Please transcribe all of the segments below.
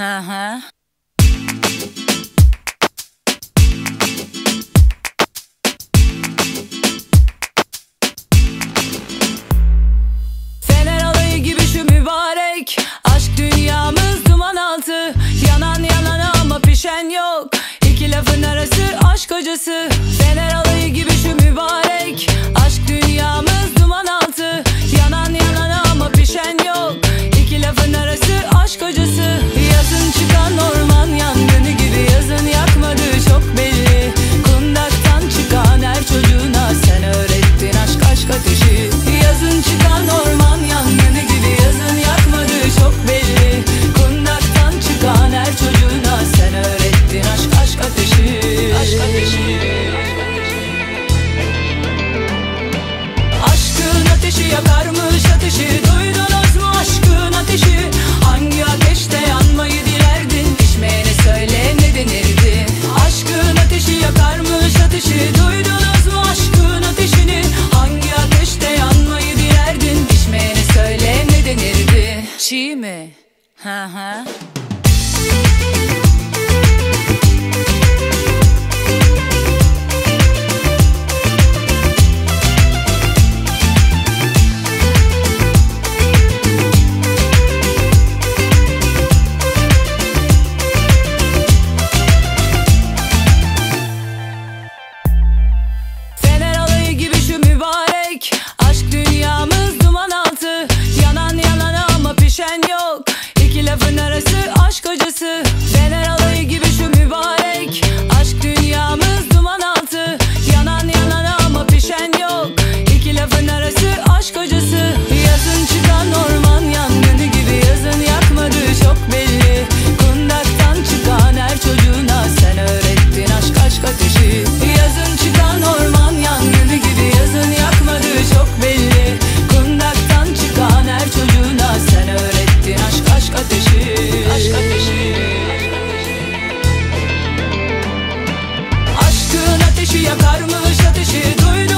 Uh huh. Time. Huh, huh. and your Yakarmış ateşi duydum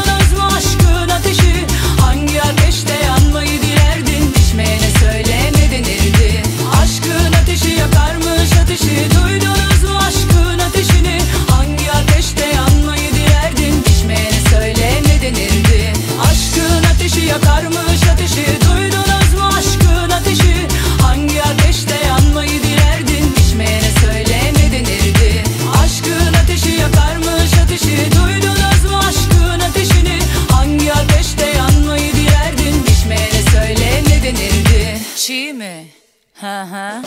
Hı hı.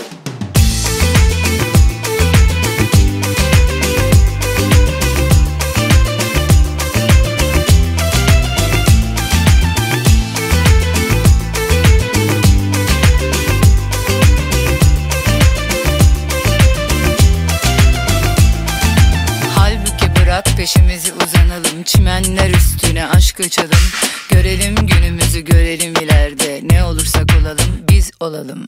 Halbuki bırak peşimizi uzanalım Çimenler üstü aşk açalım Görelim günümüzü görelim ileride. Ne olursak olalım biz olalım.